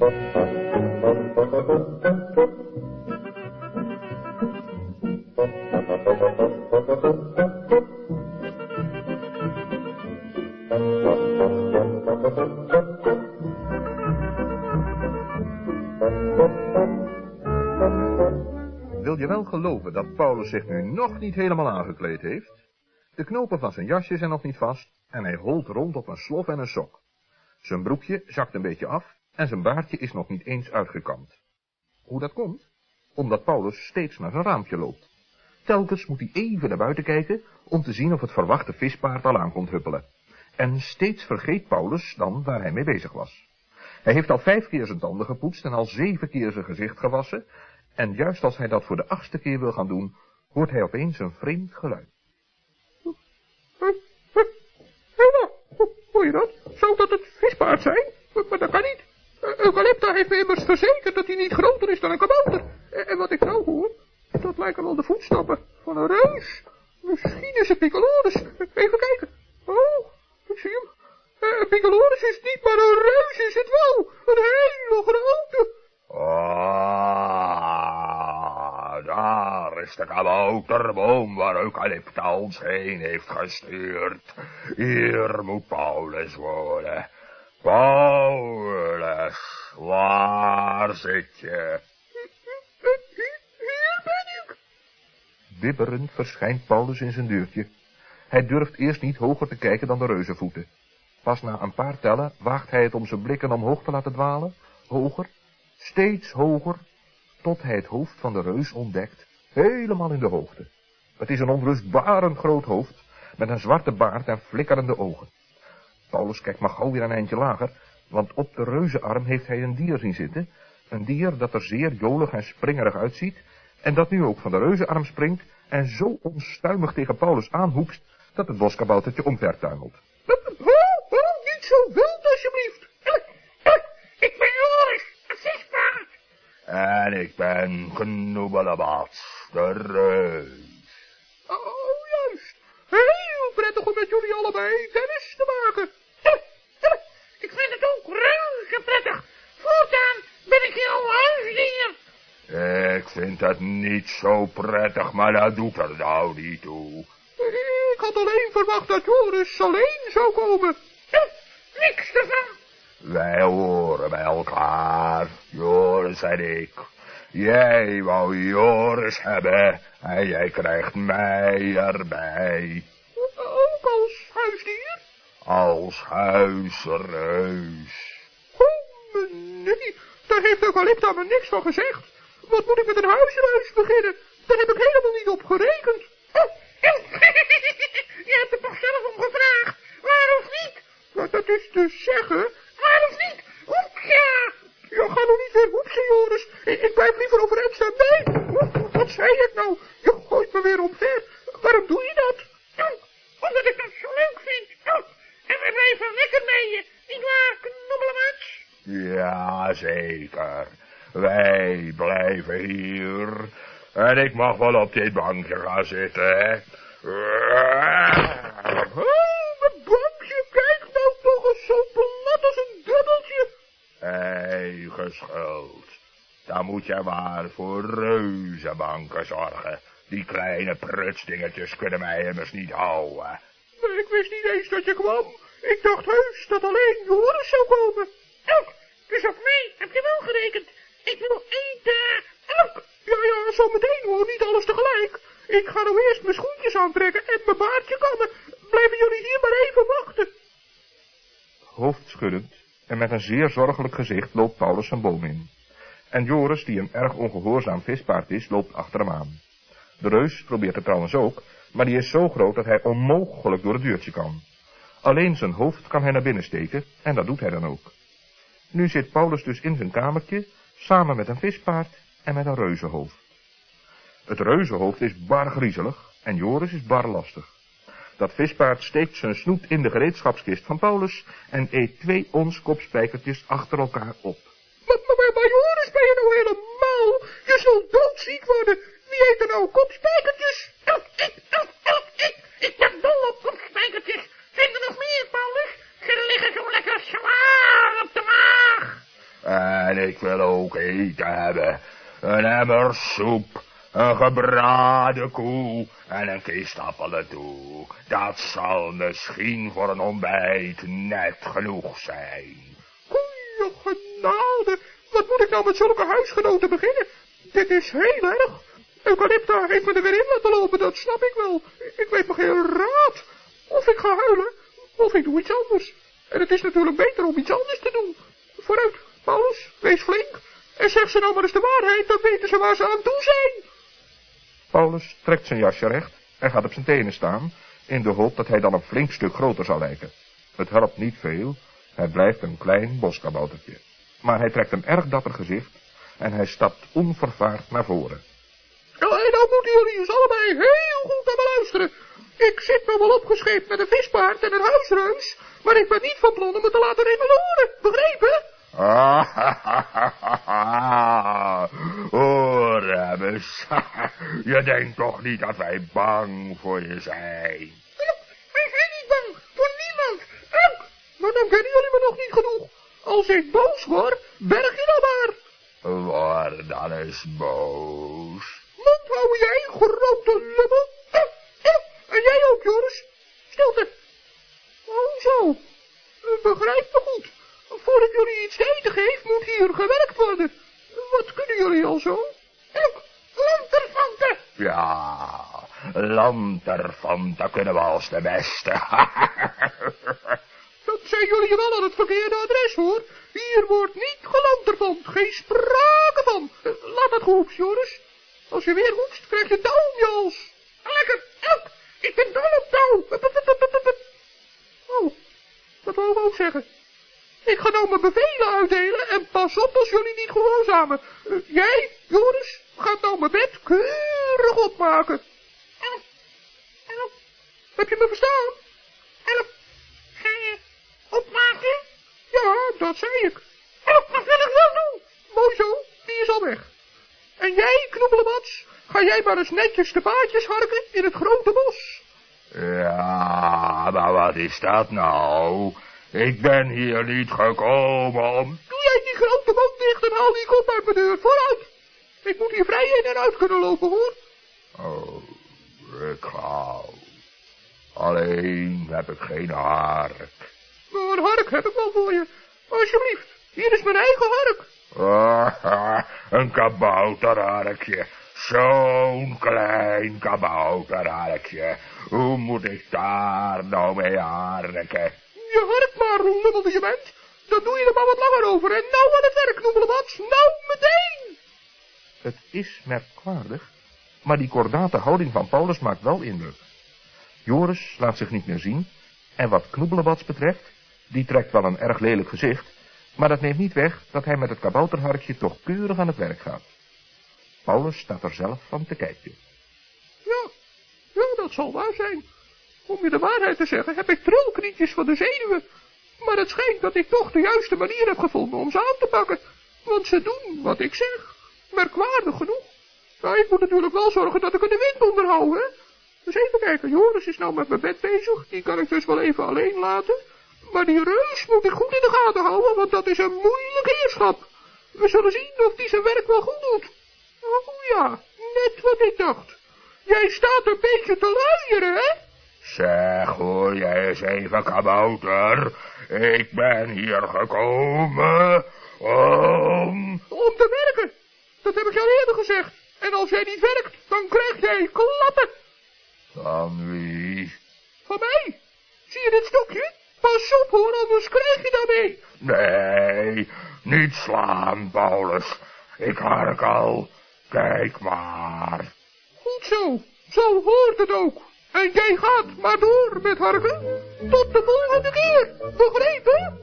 Wil je wel geloven dat Paulus zich nu nog niet helemaal aangekleed heeft? De knopen van zijn jasje zijn nog niet vast en hij holt rond op een slof en een sok. Zijn broekje zakt een beetje af en zijn baardje is nog niet eens uitgekamd. Hoe dat komt? Omdat Paulus steeds naar zijn raampje loopt. Telkens moet hij even naar buiten kijken om te zien of het verwachte vispaard al aankomt huppelen. En steeds vergeet Paulus dan waar hij mee bezig was. Hij heeft al vijf keer zijn tanden gepoetst en al zeven keer zijn gezicht gewassen, en juist als hij dat voor de achtste keer wil gaan doen, hoort hij opeens een vreemd geluid. Hoor je dat? Zou dat het vispaard zijn? Maar dat kan niet. Eucalypta heeft me immers verzekerd dat hij niet groter is dan een kabouter. En wat ik nou hoor, dat lijken wel de voetstappen van een reus. Misschien is het Piccolorus. Even kijken. Oh, ik zie hem. Uh, is niet, maar een reus is het wel. Een hele grote. Ah, daar is de kabouterboom waar Eucalypta ons heen heeft gestuurd. Hier moet Paulus wonen. Paulus, waar zit je? Hier ben ik. Bibberend verschijnt Paulus in zijn deurtje. Hij durft eerst niet hoger te kijken dan de reuzenvoeten. Pas na een paar tellen waagt hij het om zijn blikken omhoog te laten dwalen, hoger, steeds hoger, tot hij het hoofd van de reus ontdekt, helemaal in de hoogte. Het is een onrustbarend groot hoofd, met een zwarte baard en flikkerende ogen. Paulus kijkt maar gauw weer een eindje lager, want op de reuzenarm heeft hij een dier zien zitten, een dier dat er zeer jolig en springerig uitziet, en dat nu ook van de reuzenarm springt en zo onstuimig tegen Paulus aanhoekst, dat het boskaboutertje omvertuimelt. Oh, oh, niet zo wild alsjeblieft. Ik ben Joris, vispaard. En ik ben Knoebelebat, de reus. Oh, juist. Heel prettig om met jullie allebei kennis te maken. Ik vind het ook reuze prettig. Voortaan ben ik jouw huisdier. Ik vind het niet zo prettig, maar dat doet er nou niet toe. Ik had alleen verwacht dat Joris alleen zou komen. Niks ervan. Wij horen bij elkaar, Joris en ik. Jij wou Joris hebben en jij krijgt mij erbij. Ook als huisdier? Als huisreus. Oh, nee, daar heeft Eucalypta me niks van gezegd. Wat moet ik met een huisreus beginnen? Daar heb ik helemaal niet op gerekend. Je hebt er toch zelf om gevraagd? Waarom niet? Wat dat is te zeggen. Waarom niet? Hoepja! Ja, ga nog niet weer hoepje, Joris. Ik, ik blijf liever overeind staan. Nee, Oep, wat zei ik nou? Je gooit me weer omver. Waarom doe je dat? Omdat ik dat zo leuk vind. En we blijven lekker mee je. Niet waar, knobbelemaats? Ja, zeker. Wij blijven hier. En ik mag wel op dit bankje gaan zitten, hè. Oh, mijn bankje, kijk nou toch eens zo plat als een dubbeltje. Eigen schuld. Dan moet je maar voor reuzenbanken zorgen. Die kleine prutsdingetjes kunnen mij immers niet houden. Maar ik wist niet eens dat je kwam. Ik dacht heus dat alleen Joris zou komen. Ook, dus op mij heb je wel gerekend. Ik wil eten. Ook. Ja, ja, zo meteen hoor, niet alles tegelijk. Ik ga nou eerst mijn schoentjes aantrekken en mijn baardje kammen. Blijven jullie hier maar even wachten. Hoofdschuddend en met een zeer zorgelijk gezicht loopt Paulus zijn boom in. En Joris, die een erg ongehoorzaam vispaard is, loopt achter hem aan. De reus probeert het trouwens ook, maar die is zo groot dat hij onmogelijk door het deurtje kan. Alleen zijn hoofd kan hij naar binnen steken, en dat doet hij dan ook. Nu zit Paulus dus in zijn kamertje, samen met een vispaard en met een reuzenhoofd. Het reuzenhoofd is bar griezelig en Joris is bar lastig. Dat vispaard steekt zijn snoet in de gereedschapskist van Paulus en eet twee ons kopspijkertjes achter elkaar op. Maar, maar, maar, Joris, ben je nou helemaal? Je zult doodziek worden. Wie eet er nou kopspijkertjes? Ik, ik, ik, ik, ik ben dol op kopspijkertjes. Zijn er nog meer, Paulus? Ze liggen zo lekker zwaar op de maag. En ik wil ook eten hebben. Een emmer soep, een gebraden koe en een kist appelen toe. Dat zal misschien voor een ontbijt net genoeg zijn. Goeie genade, wat moet ik nou met zulke huisgenoten beginnen? Dit is heel erg. Eucalypta heeft me er weer in laten lopen, dat snap ik wel. Ik weet me geen raad. Of ik ga huilen, of ik doe iets anders. En het is natuurlijk beter om iets anders te doen. Wees flink. En zeg ze nou maar eens de waarheid, dan weten ze waar ze aan toe zijn. Paulus trekt zijn jasje recht en gaat op zijn tenen staan, in de hoop dat hij dan een flink stuk groter zal lijken. Het helpt niet veel, hij blijft een klein boskaboutertje. Maar hij trekt een erg dapper gezicht en hij stapt onvervaard naar voren. Nou, en nou moeten jullie eens allebei heel goed naar me luisteren. Ik zit nou wel opgescheept met een vispaard en een huisreus, maar ik ben niet van plan om me te laten revaleren, begrepen? Oremus, je denkt toch niet dat wij bang voor je zijn? Wij zijn niet bang, voor niemand. Ook. Maar dan kennen jullie me nog niet genoeg. Als ik boos word, berg je dan maar. Word dan eens boos. Mond hou jij, grote lummel. En jij ook, Joris. Stilte. Oh, zo. Eh, Begrijp me goed. Ik jullie iets te eten geef, moet hier gewerkt worden. Wat kunnen jullie al zo? Ik, lanterfanten. Ja, lanterfanten kunnen we als de beste. Dat zijn jullie wel aan het verkeerde adres, hoor. Hier wordt niet gelanterfant, geen sprake van. Laat dat gehoest, Joris. Als je weer hoest, krijg je hals. Lekker, elk. Ik ben dol op pup. Oh, dat wou ik ook zeggen. Ik ga nou mijn bevelen uitdelen en pas op als jullie niet gehoorzamen. Eh, jij, Joris, gaat nou mijn bed keurig opmaken. Elk, elk. Heb je me verstaan? Elk, ga je opmaken? Ja, dat zei ik. Elk, dat wil ik wel doen. Mooi zo, die is al weg. En jij, knobbelebats, ga jij maar eens netjes de paadjes harken in het grote bos. ja, maar wat is dat nou? Ik ben hier niet gekomen om... Doe jij die grote mond dicht en haal die kop uit mijn deur. Vooruit. Ik moet hier vrij in en uit kunnen lopen, hoor. Oh, ik hou. Alleen heb ik geen hark. Maar een hark heb ik wel voor je. Alsjeblieft, hier is mijn eigen hark. Ah, een kabouterharkje. Zo'n klein kabouterharkje. Hoe moet ik daar nou mee harken? Je hark maar, hoe je bent. Dan doe je er maar wat langer over. En nou aan het werk, knobbelebats. Nou meteen. Het is merkwaardig, maar die kordate houding van Paulus maakt wel indruk. Joris laat zich niet meer zien, en wat Knoebelebats betreft, die trekt wel een erg lelijk gezicht, maar dat neemt niet weg dat hij met het kabouterharkje toch keurig aan het werk gaat. Paulus staat er zelf van te kijken. Ja, ja, dat zal waar zijn. Om je de waarheid te zeggen, heb ik trilknietjes van de zenuwen. Maar het schijnt dat ik toch de juiste manier heb gevonden om ze aan te pakken. Want ze doen wat ik zeg. Merkwaardig genoeg. Nou, ik moet natuurlijk wel zorgen dat ik er de wind onder hou, hè. Dus even kijken, Joris is nou met mijn bed bezig. Die kan ik dus wel even alleen laten. Maar die reus moet ik goed in de gaten houden, want dat is een moeilijk heerschap. We zullen zien of die zijn werk wel goed doet. Oh ja, net wat ik dacht. Jij staat een beetje te luieren, hè? Zeg, hoor jij eens even, kabouter. Ik ben hier gekomen om... Om te werken. Dat heb ik jou eerder gezegd. En als jij niet werkt, dan krijg jij klappen. Van wie? Van mij. Zie je dit stokje? Pas op hoor, anders krijg je daarmee. Nee, niet slaan, Paulus. Ik hark al. Kijk maar. Goed zo. Zo hoort het ook. En jij gaat maar door met harken. Tot de volgende keer. Begrepen?